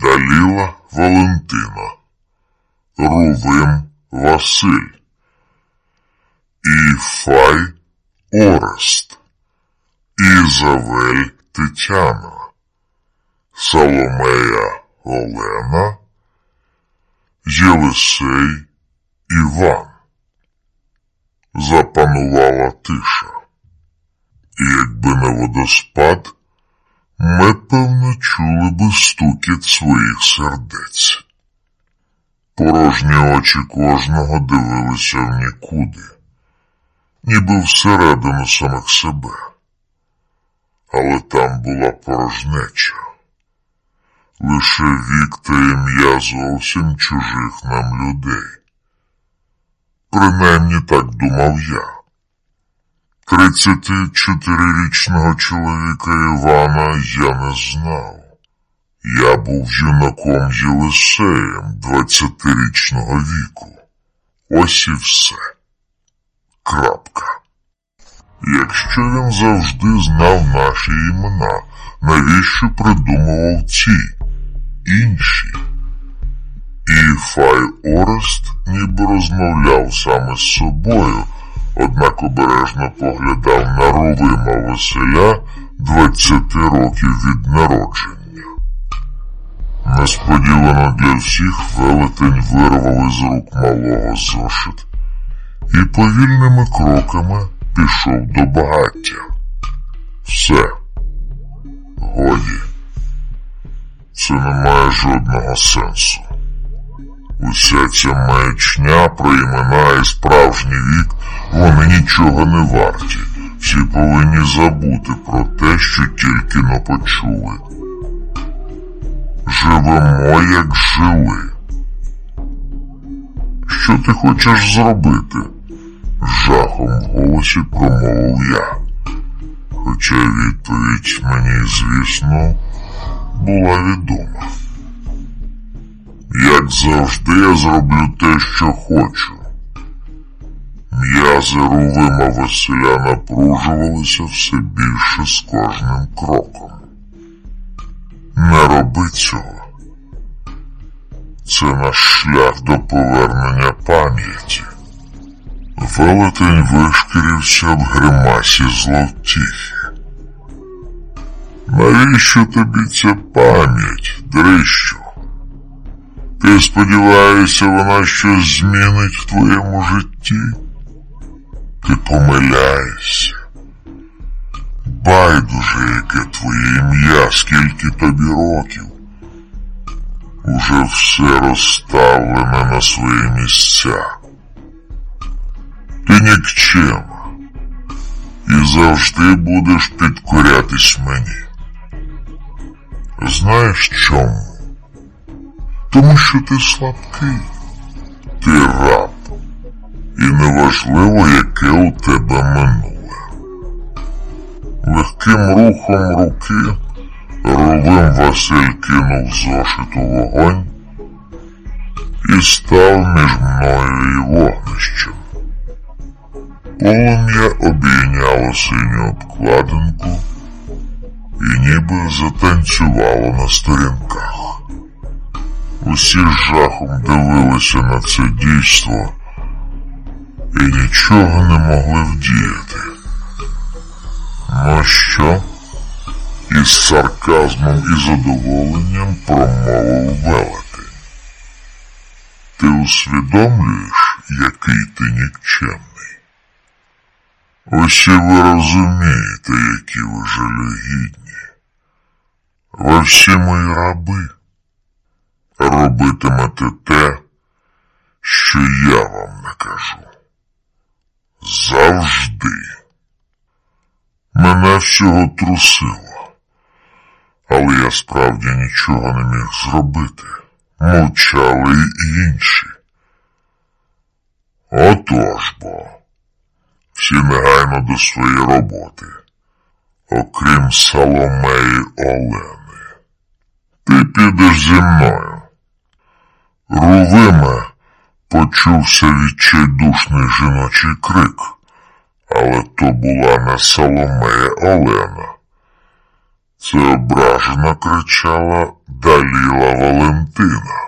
Даліла Валентина, Рувим Василь, Іфай Орест, Ізавель Тетяна, Соломея Олена, Єлисей Іван. Запанувала тиша. І якби не водоспад, ми, певно, чули би стукіт своїх сердець. Порожні очі кожного дивилися в нікуди, ніби всередину самих себе. Але там була порожнеча, лише вік та ім'я зовсім чужих нам людей. Принаймні так думав я. Тридцяти чотирирічного чоловіка Івана я не знав. Я був юнаком Єлисеєм двадцятирічного віку. Ось і все. Крапка. Якщо він завжди знав наші імена, навіщо придумував ці інші? І Фай Орест ніби розмовляв саме з собою, однак обережно поглядав на Рувима Василя двадцяти років від народження. Несподівано для всіх велетень вирвав із рук малого зошит і повільними кроками пішов до багаття. Все, годі, це не має жодного сенсу. Уся ця маячня про імена і справжній вік, вони нічого не варті. Всі повинні забути про те, що тільки но почули. Живемо, як жили. Що ти хочеш зробити? Жахом в голосі промовив я. Хоча відповідь мені, звісно, була відома. Як завжди, я зроблю те, що хочу. М'язи Рувима Василя напружувалися все більше з кожним кроком. Не роби цього. Це наш шлях до повернення пам'яті. Велетень вишкірився в гримасі зловтіхи. Навіщо тобі ця пам'ять, дрищу? Ти сподіваєшся, вона щось змінить в твоєму житті? Ти помиляєшся. Байдуже, яке твоє ім'я, скільки тобі років. Уже все розставлене на свої місця. Ти нікчема і завжди будеш підкорятись мені. Знаєш чому? Тому що ти слабкий, ти раб, і неважливо, яке у тебе минуле. Легким рухом руки Ровим Василь кинув зошит у вогонь і став між мною і вогнищем. Полум'я обійняло синю обкладинку і ніби затанцювало на сторінках. Усі з жахом дивилися на це дійство і нічого не могли вдіяти. Ну що? Із сарказмом і задоволенням промовив велетень. Ти усвідомлюєш, який ти нікчемний? Усі ви розумієте, які ви жалюгідні. Ви всі мої раби. Робитимете те, що я вам накажу. Завжди. Мене всього трусило, але я справді нічого не міг зробити. Мовчали й інші. Отож бо, всі негайно до своєї роботи, окрім Соломеї Олени. Ти підеш зі мною. Рувиме почувся відчайдушний жіночий крик, але то була не Соломея Олена. Це ображена кричала Даліла Валентина.